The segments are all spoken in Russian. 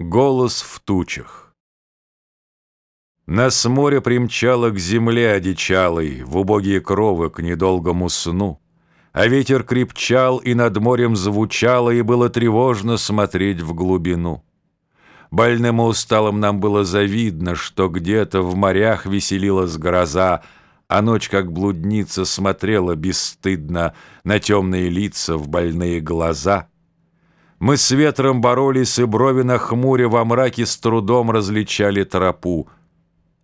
Голос в тучах Нас море примчало к земле одичалой, В убогие кровы к недолгому сну. А ветер крепчал, и над морем звучало, И было тревожно смотреть в глубину. Больным и усталым нам было завидно, Что где-то в морях веселилась гроза, А ночь, как блудница, смотрела бесстыдно На темные лица, в больные глаза — мы с ветром боролись, и брови на хмуре во мраке с трудом различали тропу.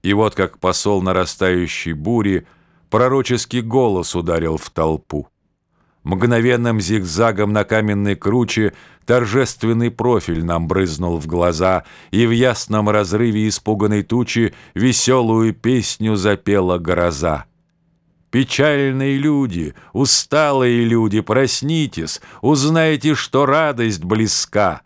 И вот как посол нарастающей бури пророческий голос ударил в толпу. Мгновенным зигзагом на каменной круче торжественный профиль нам брызнул в глаза, и в ясном разрыве испуганной тучи веселую песню запела гроза. Печальные люди, усталые люди, проснитесь, узнайте, что радость близка.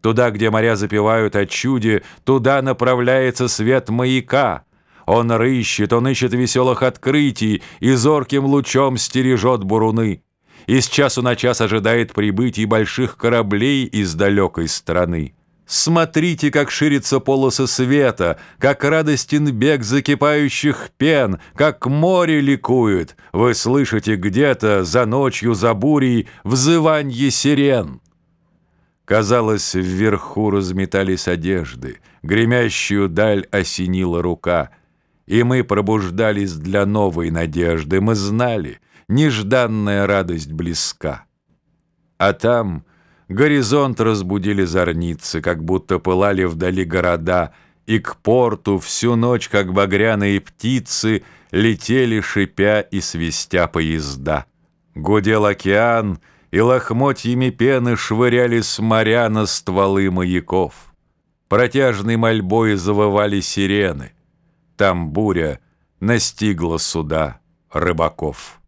Туда, где моря запевают о чуде, туда направляется свет маяка. Он рыщет, он ищет веселых открытий и зорким лучом стережет буруны. Из часу на час ожидает прибытий больших кораблей из далекой страны. Смотрите, как ширится полосы света, как радостен бег закипающих пен, как море ликует. Вы слышите где-то за ночью, за бурей взыванье сирен. Казалось, вверху разметались одежды, гремящую даль осенила рука, и мы пробуждались для новой надежды. Мы знали, нежданная радость близка. А там Горизонт разбудили зорницы, как будто пылали вдали города, и к порту всю ночь, как багряные птицы, летели, шипя и свистя поезда. Гудел океан, и лохмотьями пены швыряли с моря на стволы маяков. Протяжной мольбой завывали сирены. Там буря настигла суда рыбаков.